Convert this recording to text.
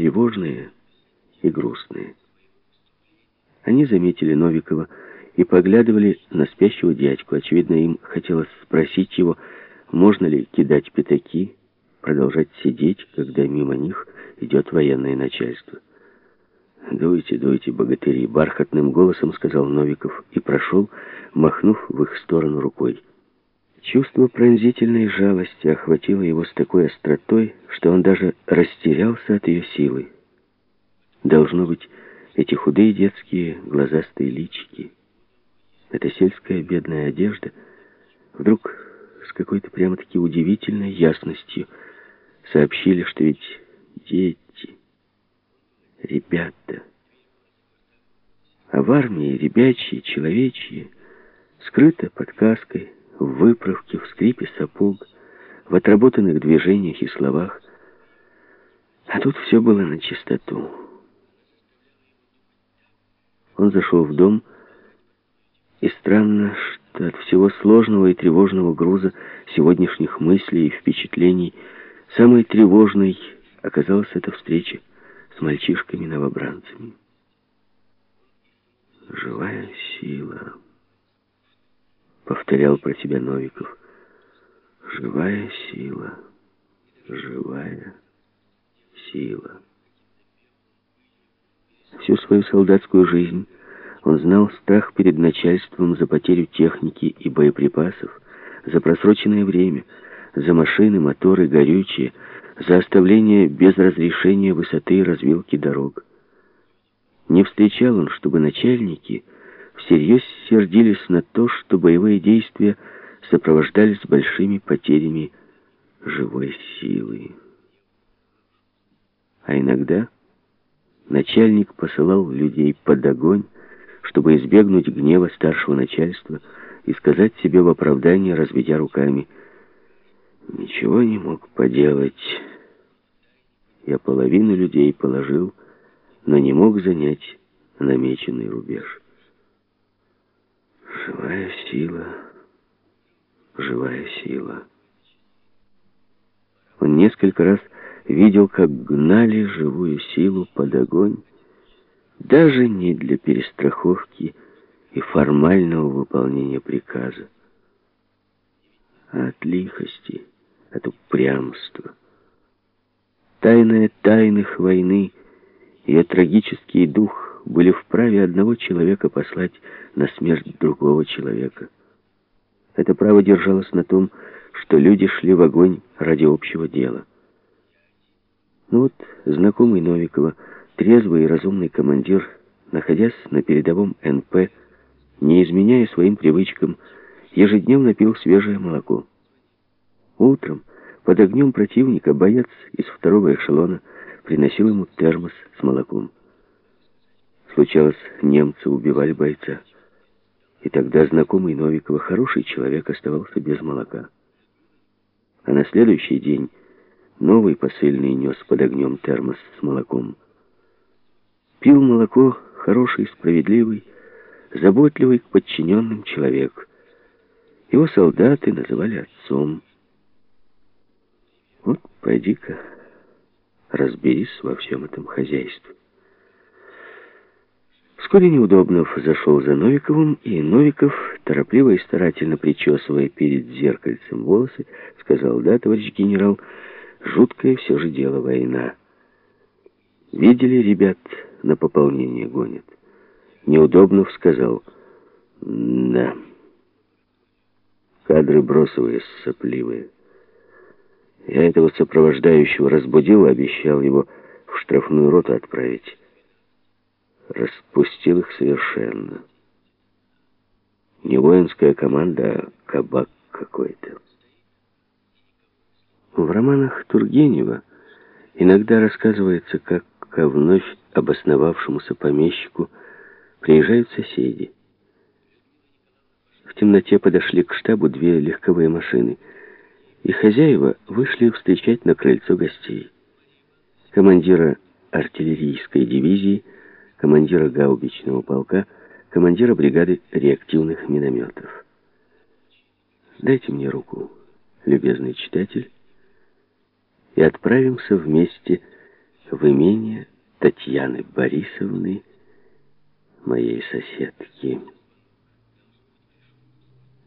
тревожные и грустные. Они заметили Новикова и поглядывали на спящего дядьку. Очевидно, им хотелось спросить его, можно ли кидать пятаки, продолжать сидеть, когда мимо них идет военное начальство. «Дуйте, дуйте, богатыри!» — бархатным голосом сказал Новиков и прошел, махнув в их сторону рукой. Чувство пронзительной жалости охватило его с такой остротой, что он даже растерялся от ее силы. Должно быть, эти худые детские глазастые личики, эта сельская бедная одежда, вдруг с какой-то прямо-таки удивительной ясностью сообщили, что ведь дети, ребята, а в армии ребячьи, человечьи, скрыто под каской, в выправке, в скрипе сапог, в отработанных движениях и словах. А тут все было на чистоту. Он зашел в дом, и странно, что от всего сложного и тревожного груза сегодняшних мыслей и впечатлений самой тревожной оказалась эта встреча с мальчишками-новобранцами. Живая сила повторял про себя Новиков. Живая сила, живая сила. Всю свою солдатскую жизнь он знал страх перед начальством за потерю техники и боеприпасов, за просроченное время, за машины, моторы, горючее, за оставление без разрешения высоты и развилки дорог. Не встречал он, чтобы начальники всерьез сердились на то, что боевые действия сопровождались большими потерями живой силы. А иногда начальник посылал людей под огонь, чтобы избегнуть гнева старшего начальства и сказать себе в оправдание, разведя руками, «Ничего не мог поделать. Я половину людей положил, но не мог занять намеченный рубеж». Живая сила, живая сила. Он несколько раз видел, как гнали живую силу под огонь, даже не для перестраховки и формального выполнения приказа, а от лихости, от упрямства. Тайная тайных войны, ее трагический дух были вправе одного человека послать на смерть другого человека. Это право держалось на том, что люди шли в огонь ради общего дела. Ну вот, знакомый Новикова, трезвый и разумный командир, находясь на передовом НП, не изменяя своим привычкам, ежедневно пил свежее молоко. Утром под огнем противника боец из второго эшелона приносил ему термос с молоком. Случалось, немцы убивали бойца. И тогда знакомый Новикова, хороший человек, оставался без молока. А на следующий день новый посыльный нес под огнем термос с молоком. Пил молоко хороший, справедливый, заботливый к подчиненным человек. Его солдаты называли отцом. Вот пойди-ка, разберись во всем этом хозяйстве. Вскоре Неудобнов зашел за Новиковым, и Новиков, торопливо и старательно причесывая перед зеркальцем волосы, сказал, «Да, товарищ генерал, жуткое все же дело война. Видели, ребят, на пополнение гонят?» Неудобнов сказал, «Да, кадры бросовые, сопливые. Я этого сопровождающего разбудил, обещал его в штрафную роту отправить» распустил их совершенно. Не воинская команда, а кабак какой-то. В романах Тургенева иногда рассказывается, как ко вновь обосновавшемуся помещику приезжают соседи. В темноте подошли к штабу две легковые машины, и хозяева вышли встречать на крыльцо гостей. Командира артиллерийской дивизии – командира гаубичного полка, командира бригады реактивных минометов. Дайте мне руку, любезный читатель, и отправимся вместе в имение Татьяны Борисовны, моей соседки.